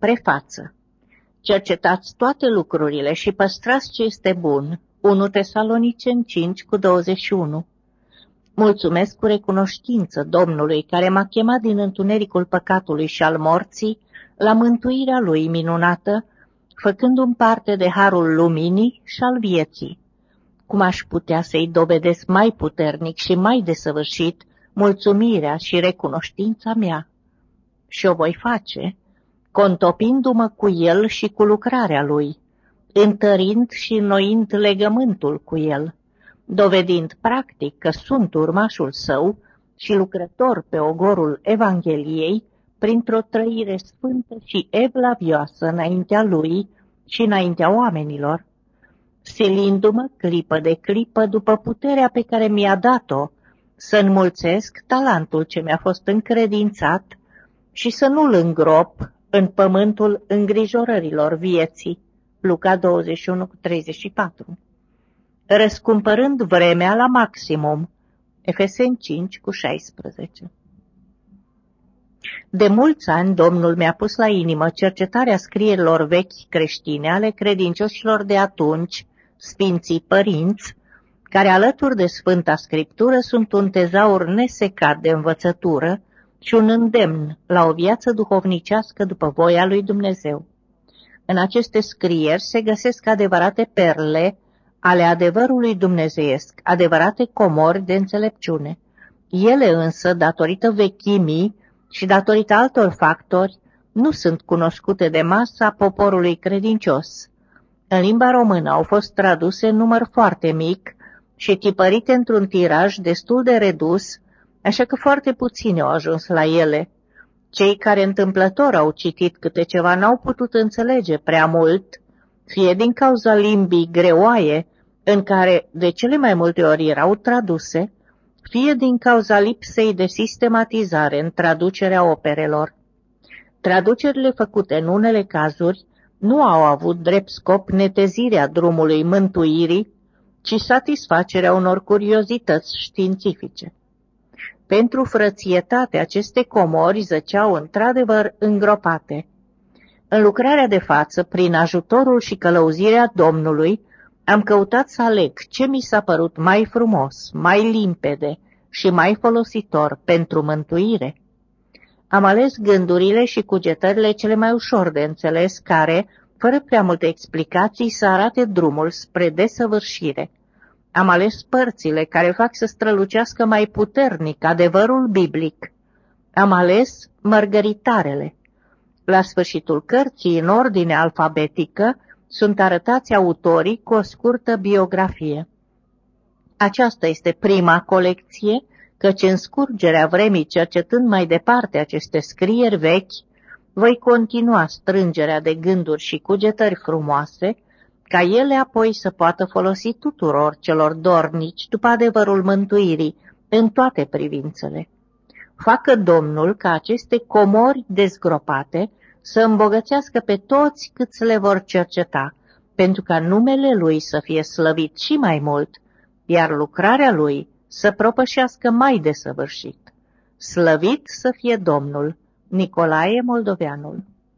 Prefață Cercetați toate lucrurile și păstrați ce este bun. 1 Tesalonicen 5 cu 21 Mulțumesc cu recunoștință Domnului care m-a chemat din întunericul păcatului și al morții la mântuirea lui minunată, făcându-mi parte de harul luminii și al vieții. Cum aș putea să-i dovedesc mai puternic și mai desăvârșit mulțumirea și recunoștința mea? Și o voi face, contopindu-mă cu el și cu lucrarea lui, întărind și înnoind legământul cu el, dovedind practic că sunt urmașul său și lucrător pe ogorul Evangheliei, printr-o trăire sfântă și evlavioasă înaintea lui și înaintea oamenilor, silindu-mă clipă de clipă după puterea pe care mi-a dat-o să înmulțesc talentul ce mi-a fost încredințat și să nu-l îngrop în pământul îngrijorărilor vieții. Luca 21 34 Răscumpărând vremea la maximum. Efeseni 5 cu 16 De mulți ani Domnul mi-a pus la inimă cercetarea scrierilor vechi creștine ale credincioșilor de atunci, Sfinții Părinți, care alături de Sfânta Scriptură sunt un tezaur nesecat de învățătură și un îndemn la o viață duhovnicească după voia lui Dumnezeu. În aceste scrieri se găsesc adevărate perle ale adevărului dumnezeiesc, adevărate comori de înțelepciune. Ele însă, datorită vechimii și datorită altor factori, nu sunt cunoscute de masa poporului credincios. În limba română au fost traduse în număr foarte mic și tipărite într-un tiraj destul de redus, așa că foarte puțini au ajuns la ele. Cei care întâmplător au citit câte ceva n-au putut înțelege prea mult, fie din cauza limbii greoaie, în care de cele mai multe ori erau traduse, fie din cauza lipsei de sistematizare în traducerea operelor. Traducerile făcute în unele cazuri nu au avut drept scop netezirea drumului mântuirii, ci satisfacerea unor curiozități științifice. Pentru frățietate, aceste comori zăceau într-adevăr îngropate. În lucrarea de față, prin ajutorul și călăuzirea Domnului, am căutat să aleg ce mi s-a părut mai frumos, mai limpede și mai folositor pentru mântuire. Am ales gândurile și cugetările cele mai ușor de înțeles care, fără prea multe explicații, să arate drumul spre desăvârșire. Am ales părțile care fac să strălucească mai puternic adevărul biblic. Am ales mărgăritarele. La sfârșitul cărții, în ordine alfabetică, sunt arătați autorii cu o scurtă biografie. Aceasta este prima colecție, căci în scurgerea vremii cercetând mai departe aceste scrieri vechi, voi continua strângerea de gânduri și cugetări frumoase, ca ele apoi să poată folosi tuturor celor dornici după adevărul mântuirii în toate privințele. Facă Domnul ca aceste comori dezgropate să îmbogățească pe toți cât le vor cerceta, pentru ca numele Lui să fie slăvit și mai mult, iar lucrarea Lui să propășească mai desăvârșit. Slăvit să fie Domnul! Nicolae Moldoveanul